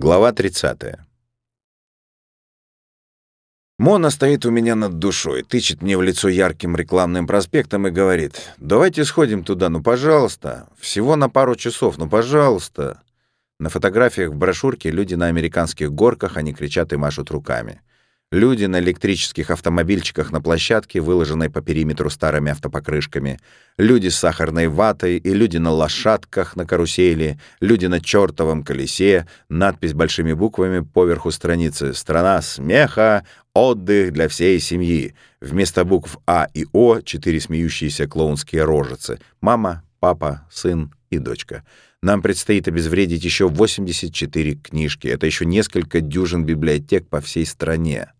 Глава 30. Мона стоит у меня над душой, тычет мне в лицо ярким рекламным проспектом и говорит, «Давайте сходим туда, ну, пожалуйста. Всего на пару часов, ну, пожалуйста». На фотографиях в брошюрке люди на американских горках, они кричат и машут руками. Люди на электрических автомобильчиках на площадке, выложенной по периметру старыми автопокрышками, люди с сахарной ватой и люди на лошадках на карусели, люди на чертовом колесе, надпись большими буквами поверху страницы «Страна смеха, отдых для всей семьи». Вместо букв А и О четыре смеющиеся клоунские рожицы. Мама, папа, сын и дочка. Нам предстоит обезвредить еще 84 книжки. Это еще несколько дюжин библиотек по всей стране.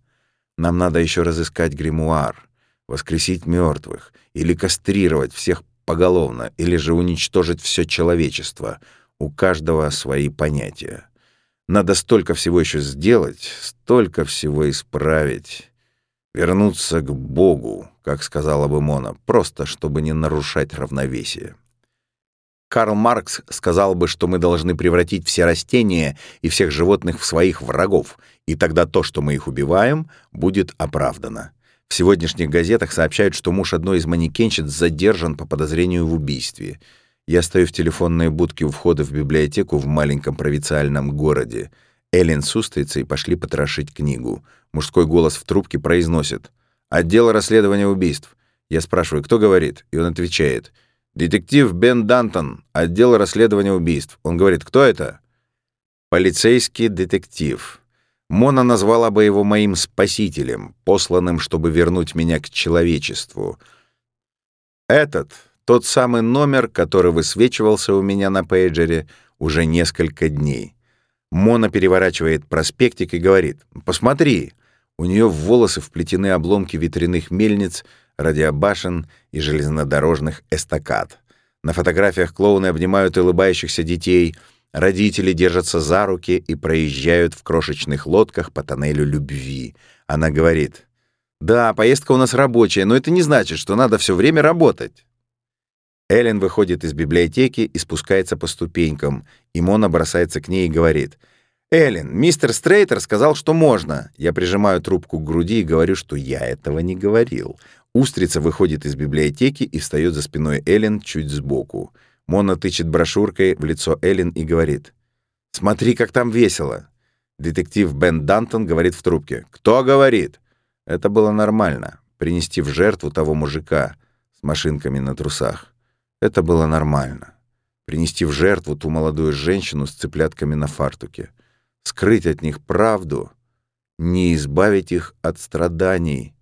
Нам надо еще разыскать гримуар, воскресить мертвых или кастрировать всех поголовно, или же уничтожить все человечество. У каждого свои понятия. Надо столько всего еще сделать, столько всего исправить. Вернуться к Богу, как сказала бы Мона, просто чтобы не нарушать равновесие. Карл Маркс сказал бы, что мы должны превратить все растения и всех животных в своих врагов, и тогда то, что мы их убиваем, будет оправдано. В сегодняшних газетах сообщают, что муж одной из манекенщиц задержан по подозрению в убийстве. Я стою в телефонной будке у входа в библиотеку в маленьком провинциальном городе. Эллен с устрицей пошли потрошить книгу. Мужской голос в трубке произносит «Отдел расследования убийств». Я спрашиваю, кто говорит? И он отвечает — «Детектив Бен Дантон, отдел расследования убийств». Он говорит, «Кто это?» «Полицейский детектив». Мона назвала бы его моим спасителем, посланным, чтобы вернуть меня к человечеству. Этот — тот самый номер, который высвечивался у меня на пейджере уже несколько дней. Мона переворачивает проспектик и говорит, «Посмотри». У нее в волосы вплетены обломки ветряных мельниц — радиобашен и железнодорожных эстакад. На фотографиях клоуны обнимают улыбающихся детей, родители держатся за руки и проезжают в крошечных лодках по тоннелю любви. Она говорит, «Да, поездка у нас рабочая, но это не значит, что надо все время работать». Эллен выходит из библиотеки и спускается по ступенькам, и Мона бросается к ней и говорит, «Эллен, мистер Стрейтер сказал, что можно». Я прижимаю трубку к груди и говорю, что я этого не говорил. Устрица выходит из библиотеки и встает за спиной Эллен чуть сбоку. Мона тычет брошюркой в лицо Эллен и говорит. «Смотри, как там весело!» Детектив Бен Дантон говорит в трубке. «Кто говорит?» Это было нормально. Принести в жертву того мужика с машинками на трусах. Это было нормально. Принести в жертву ту молодую женщину с цыплятками на фартуке. Скрыть от них правду, не избавить их от страданий —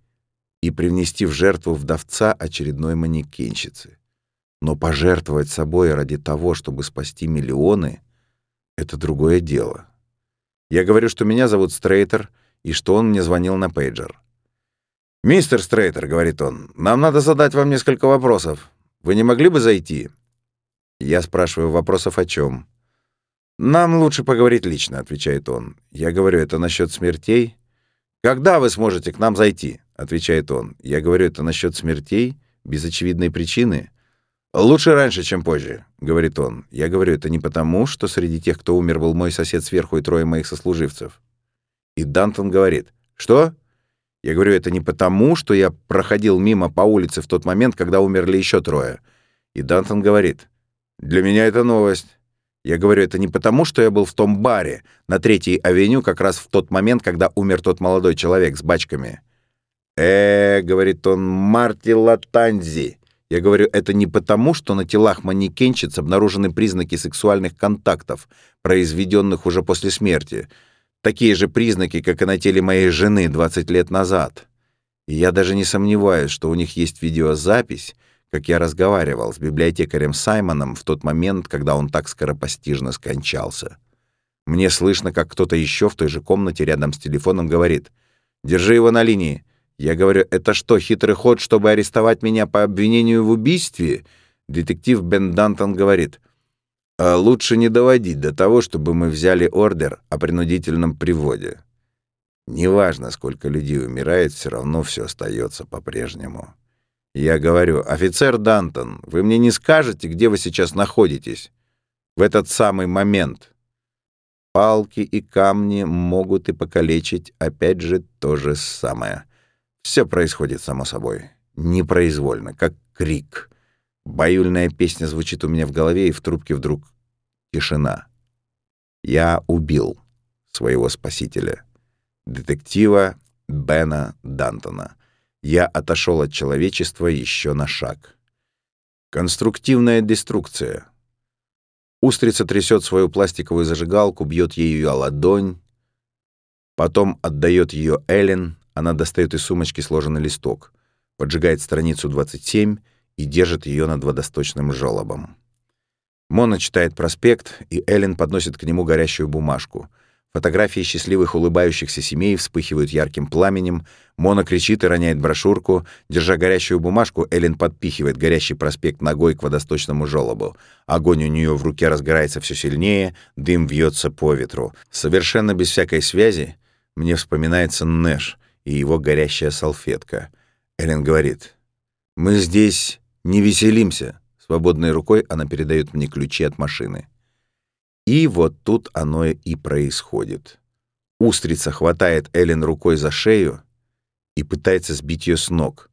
и привнести в жертву вдовца очередной манекенщицы. Но пожертвовать собой ради того, чтобы спасти миллионы — это другое дело. Я говорю, что меня зовут Стрейтер, и что он мне звонил на пейджер. «Мистер Стрейтер», — говорит он, — «нам надо задать вам несколько вопросов. Вы не могли бы зайти?» Я спрашиваю вопросов о чем. «Нам лучше поговорить лично», — отвечает он. Я говорю, это насчет смертей? «Когда вы сможете к нам зайти?» — отвечает он. «Я говорю, это насчет смертей, без очевидной причины». «Лучше раньше, чем позже», — говорит он. Я говорю, это не потому, что среди тех, кто умер, был мой сосед сверху и трое моих сослуживцев. И Дантон говорит, «Что?» Я говорю, это не потому, что я проходил мимо по улице в тот момент, когда умерли еще трое. И Дантон говорит, «Для меня это новость». Я говорю, это не потому, что я был в том баре на Третьей авеню как раз в тот момент, когда умер тот молодой человек с бачками. «Э, — говорит он, — Марти Латанзи». Я говорю, это не потому, что на телах манекенщиц обнаружены признаки сексуальных контактов, произведенных уже после смерти. Такие же признаки, как и на теле моей жены 20 лет назад. И я даже не сомневаюсь, что у них есть видеозапись, как я разговаривал с библиотекарем Саймоном в тот момент, когда он так скоропостижно скончался. Мне слышно, как кто-то еще в той же комнате рядом с телефоном говорит «Держи его на линии». Я говорю, это что, хитрый ход, чтобы арестовать меня по обвинению в убийстве? Детектив Бен Дантон говорит, а лучше не доводить до того, чтобы мы взяли ордер о принудительном приводе. Неважно, сколько людей умирает, все равно все остается по-прежнему. Я говорю, офицер Дантон, вы мне не скажете, где вы сейчас находитесь? В этот самый момент. палки и камни могут и покалечить, опять же, то же самое. Все происходит само собой, непроизвольно, как крик. Баюльная песня звучит у меня в голове, и в трубке вдруг тишина. Я убил своего спасителя, детектива Бена Дантона. Я отошел от человечества еще на шаг. Конструктивная деструкция. Устрица трясет свою пластиковую зажигалку, бьет ею о ладонь, потом отдает ее Эллен, она достает из сумочки сложенный листок, поджигает страницу 27 и держит ее над водосточным желобом. Мона читает проспект, и Эллен подносит к нему горящую бумажку. Фотографии счастливых улыбающихся семей вспыхивают ярким пламенем. Мона кричит и роняет брошюрку. Держа горящую бумажку, Эллен подпихивает горящий проспект ногой к водосточному желобу. Огонь у нее в руке разгорается все сильнее, дым вьется по ветру. Совершенно без всякой связи мне вспоминается Нэш и его горящая салфетка. Эллен говорит, «Мы здесь не веселимся». Свободной рукой она передает мне ключи от машины. И вот тут оно и происходит. Устрица хватает Эллен рукой за шею и пытается сбить ее с ног.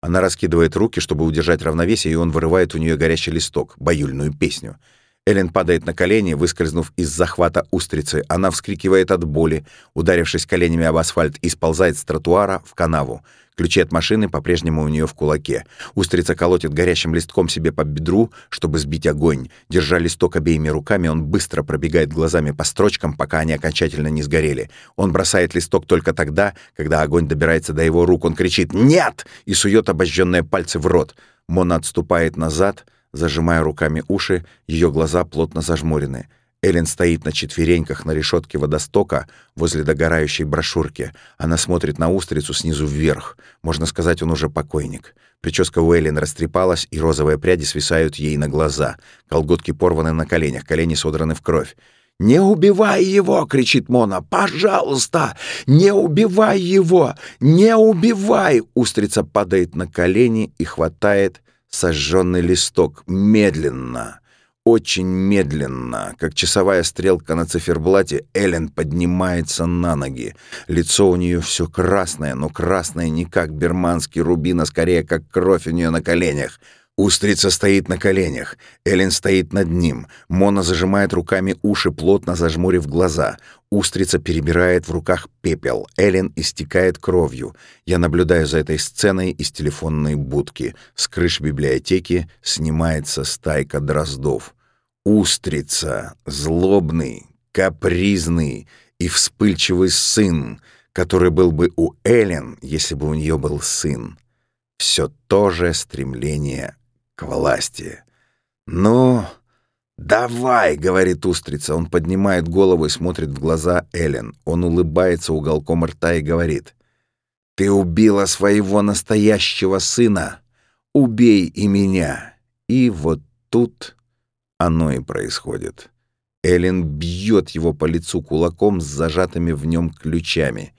Она раскидывает руки, чтобы удержать равновесие, и он вырывает у нее горящий листок, баюльную песню — Эллен падает на колени, выскользнув из захвата устрицы. Она вскрикивает от боли, ударившись коленями об асфальт, и сползает с тротуара в канаву. Ключи от машины по-прежнему у нее в кулаке. Устрица колотит горящим листком себе по бедру, чтобы сбить огонь. Держа листок обеими руками, он быстро пробегает глазами по строчкам, пока они окончательно не сгорели. Он бросает листок только тогда, когда огонь добирается до его рук. Он кричит «Нет!» и сует обожженные пальцы в рот. Мона отступает назад — зажимая руками уши, ее глаза плотно зажмурены. Эллен стоит на четвереньках на решетке водостока возле догорающей брошюрки. Она смотрит на устрицу снизу вверх. Можно сказать, он уже покойник. Прическа у Эллен растрепалась, и розовые пряди свисают ей на глаза. Колготки порваны на коленях, колени содраны в кровь. «Не убивай его!» — кричит Мона. «Пожалуйста! Не убивай его! Не убивай!» Устрица падает на колени и хватает сожженный листок, медленно, очень медленно, как часовая стрелка на циферблате, Эллен поднимается на ноги. Лицо у нее все красное, но красное не как берманский рубин, а скорее как кровь у нее на коленях — Устрица стоит на коленях. Эллен стоит над ним. Мона зажимает руками уши, плотно зажмурив глаза. Устрица перебирает в руках пепел. Эллен истекает кровью. Я наблюдаю за этой сценой из телефонной будки. С крыш библиотеки снимается стайка дроздов. Устрица, злобный, капризный и вспыльчивый сын, который был бы у Эллен, если бы у нее был сын. Все то же стремление к власти. «Ну, давай!» — говорит устрица. Он поднимает голову и смотрит в глаза Эллен. Он улыбается уголком рта и говорит. «Ты убила своего настоящего сына! Убей и меня!» И вот тут оно и происходит. Эллен бьет его по лицу кулаком с зажатыми в нем ключами.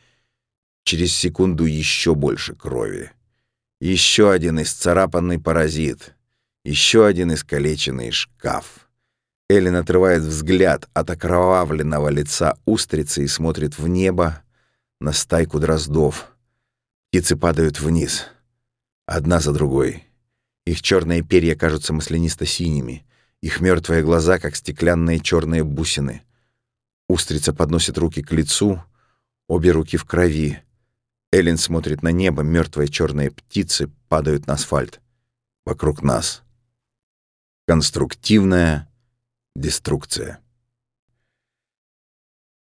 Через секунду еще больше крови. Еще один исцарапанный паразит. Еще один искалеченный шкаф. Эллен отрывает взгляд от окровавленного лица устрицы и смотрит в небо на стайку дроздов. Птицы падают вниз, одна за другой. Их черные перья кажутся маслянисто-синими, их мертвые глаза, как стеклянные черные бусины. Устрица подносит руки к лицу, обе руки в крови. Эллен смотрит на небо, мертвые черные птицы падают на асфальт. Вокруг нас — Конструктивная деструкция.